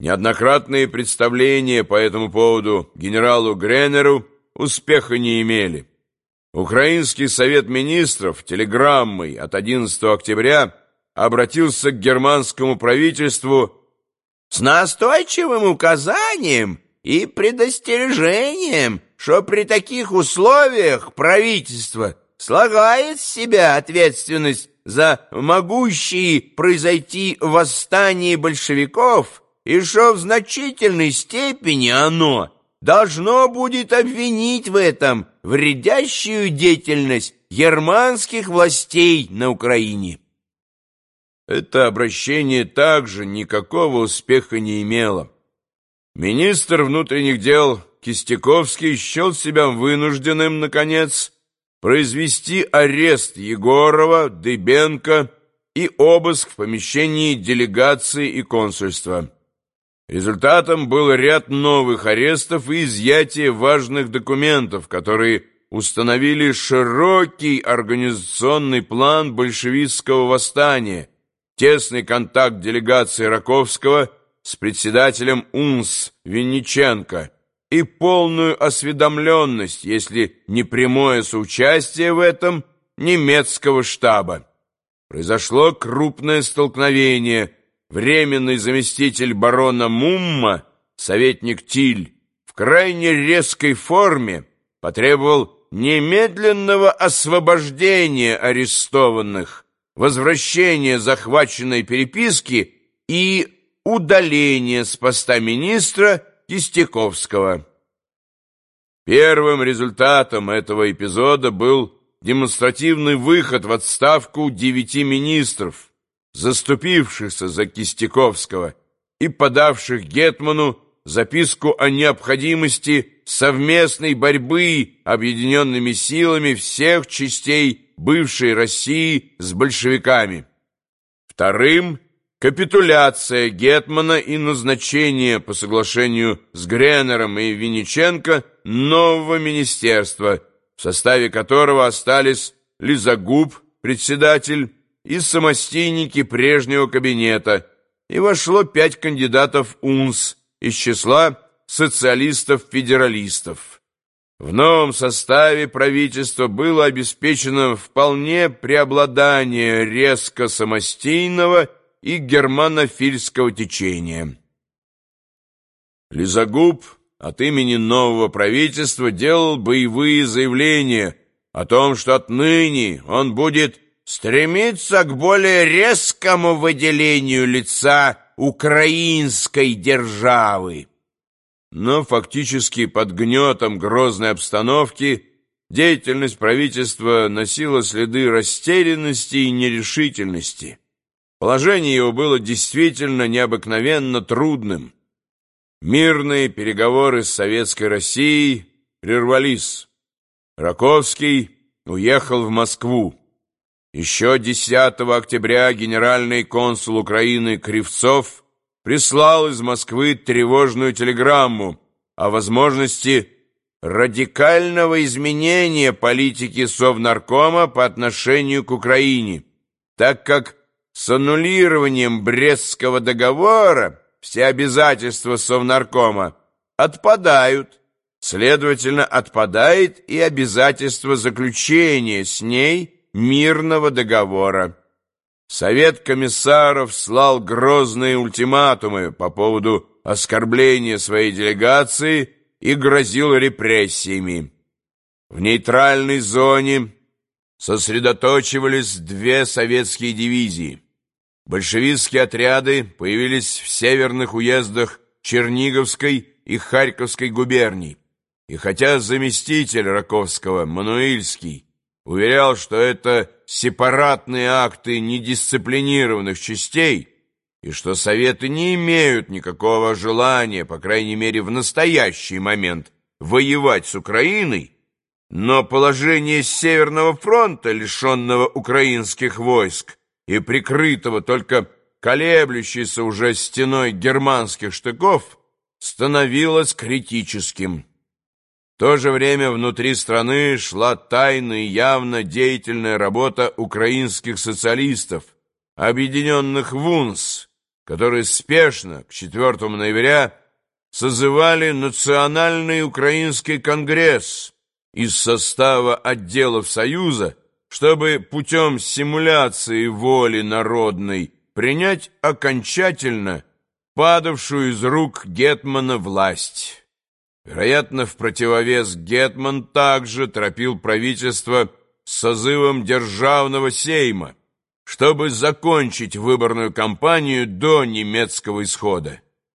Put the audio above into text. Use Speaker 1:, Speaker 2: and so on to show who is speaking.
Speaker 1: Неоднократные представления по этому поводу генералу Гренеру успеха не имели. Украинский совет министров телеграммой от 11 октября обратился к германскому правительству
Speaker 2: с настойчивым указанием и предостережением, что при таких условиях правительство слагает с себя ответственность за могущие произойти восстание большевиков и что в значительной степени оно должно будет обвинить в этом вредящую деятельность германских властей на Украине.
Speaker 1: Это обращение также никакого успеха не имело. Министр внутренних дел Кистяковский счел себя вынужденным, наконец, произвести арест Егорова, Дыбенко и обыск в помещении делегации и консульства. Результатом был ряд новых арестов и изъятие важных документов, которые установили широкий организационный план большевистского восстания, тесный контакт делегации Раковского с председателем УНС Винниченко и полную осведомленность, если не прямое соучастие в этом, немецкого штаба. Произошло крупное столкновение – временный заместитель барона Мумма, советник Тиль, в крайне резкой форме потребовал немедленного освобождения арестованных, возвращения захваченной переписки и удаления с поста министра Кистяковского. Первым результатом этого эпизода был демонстративный выход в отставку девяти министров, заступившихся за Кистяковского и подавших Гетману записку о необходимости совместной борьбы объединенными силами всех частей бывшей России с большевиками. Вторым – капитуляция Гетмана и назначение по соглашению с Гренером и Винниченко нового министерства, в составе которого остались Лизагуб, председатель, и самостийники прежнего кабинета, и вошло пять кандидатов УНС из числа социалистов-федералистов. В новом составе правительства было обеспечено вполне преобладание резко самостийного и германофильского течения. Лизагуб от имени нового правительства делал боевые заявления о том, что отныне он будет стремится к более резкому выделению лица украинской державы. Но фактически под гнетом грозной обстановки деятельность правительства носила следы растерянности и нерешительности. Положение его было действительно необыкновенно трудным. Мирные переговоры с Советской Россией прервались. Раковский уехал в Москву. Еще 10 октября генеральный консул Украины Кривцов прислал из Москвы тревожную телеграмму о возможности радикального изменения политики Совнаркома по отношению к Украине, так как с аннулированием Брестского договора все обязательства Совнаркома отпадают, следовательно, отпадает и обязательство заключения с ней – мирного договора. Совет комиссаров слал грозные ультиматумы по поводу оскорбления своей делегации и грозил репрессиями. В нейтральной зоне сосредоточивались две советские дивизии. Большевистские отряды появились в северных уездах Черниговской и Харьковской губерний. И хотя заместитель Раковского, Мануильский, уверял, что это сепаратные акты недисциплинированных частей и что Советы не имеют никакого желания, по крайней мере в настоящий момент, воевать с Украиной, но положение Северного фронта, лишенного украинских войск и прикрытого только колеблющейся уже стеной германских штыков, становилось критическим то же время внутри страны шла тайная и явно деятельная работа украинских социалистов, объединенных в УНС, которые спешно к 4 ноября созывали Национальный Украинский Конгресс из состава отделов Союза, чтобы путем симуляции воли народной принять окончательно падавшую из рук Гетмана власть. Вероятно, в противовес Гетман также торопил правительство с созывом Державного Сейма, чтобы закончить выборную кампанию до немецкого исхода.